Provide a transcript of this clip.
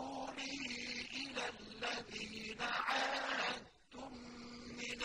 رَسُولِهِ إِلَى الَّذِينَ عَاهَدتُّم مِّنَ